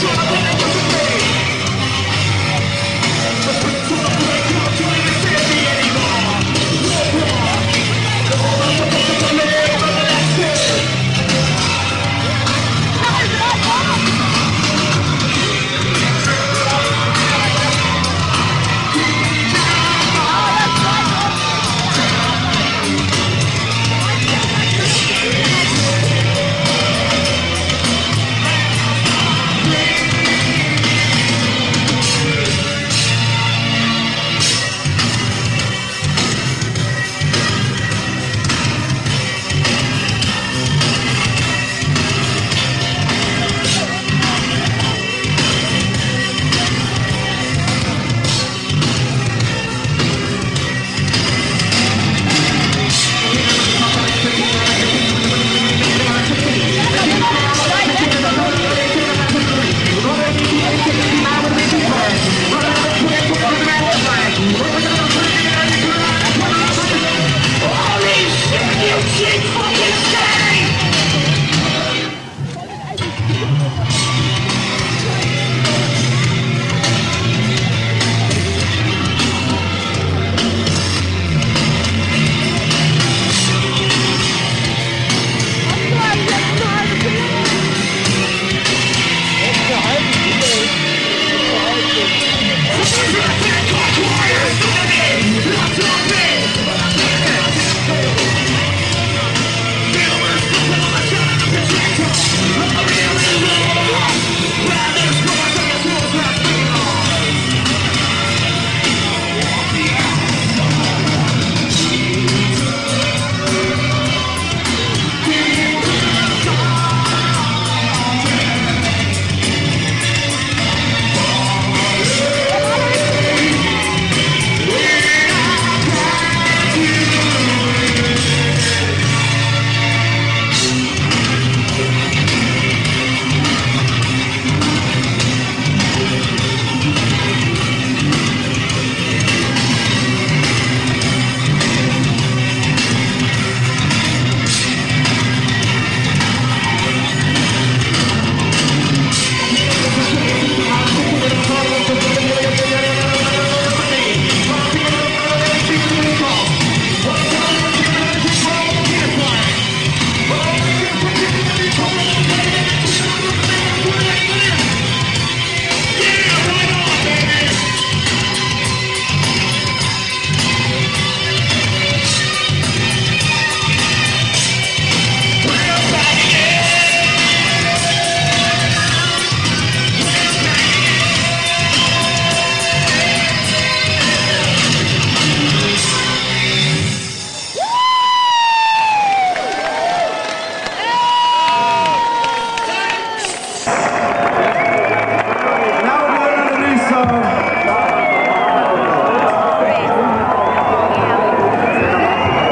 Shut up!